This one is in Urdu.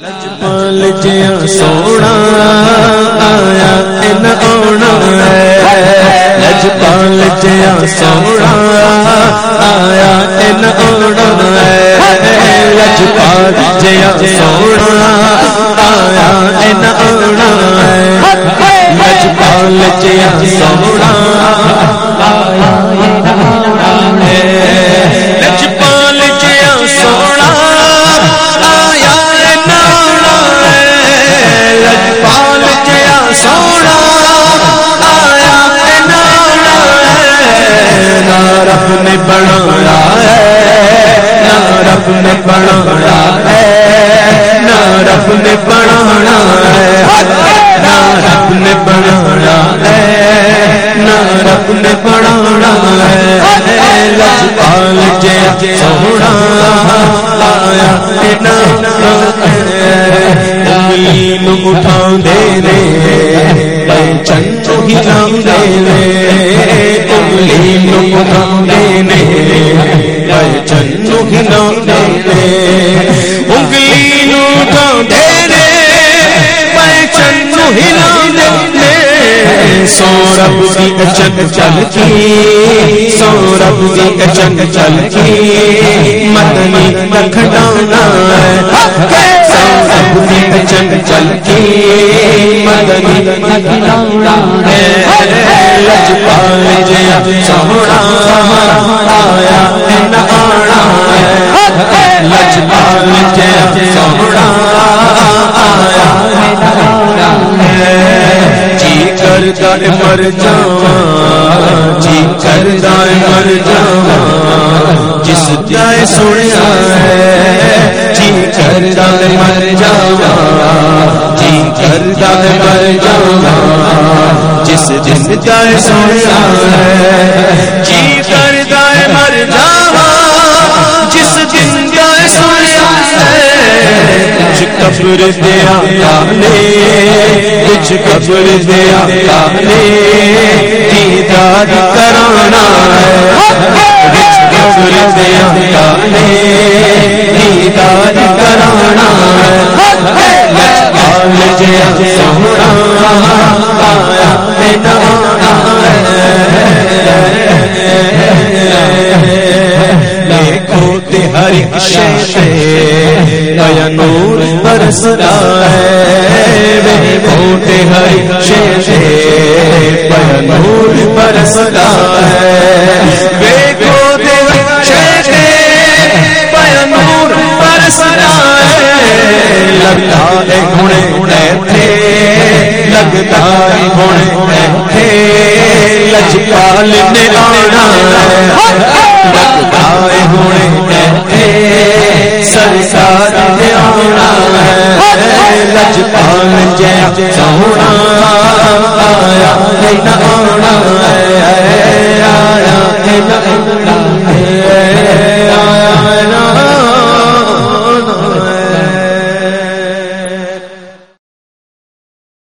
لجپال جیا سونا آیا ان آنا ہے۔ لجپال جیا سونا آیا ان آنا ہے۔ لجپال جیا سونا آیا ان آنا ہے۔ لجپال جیا سونا رب نے بنایا ہے۔ نہ رب نے بنایا ہے۔ نہ رب نے بنایا ہے۔ نہ رب نے بنایا ہے۔ نہ رب نے بنایا ہے۔ لجپال جیا سونا آیا ان انگلی اٹھا دے رے چند ہلا دے رے انگلی نو اٹھا انگلی نو ہلا دے سورب کی چند چل کی سورب کی چند چل کی مدنی لکھڈانا سورب کی چند چل کی مدنی لکھڈانا لجپال جیا سونا آیا مر جاوا جی کرتا مر جا جس جائے سنیا ہے جی کرتا مر جاوا جی کرتا مر جاوا جس جس جائے سنیا ہے جی قبر دیا کالے کچھ قبر دیا کالے دیدار کرانا کچھ قبر دیا کالے دیدار کرانا ہے۔ جیا سونا آیا دیکھو ہر شے نیا نور برستا ہے۔ دیکھو ہر شے پیا نور برستا ہے۔ نور برستا لگتا ہے گھوڑے لگتا ہے گھوڑے نے آنا ہے۔ سرکار دیونا ہے جی جے سونا آیا ہے نہ آنا ہے آیا ہے نہ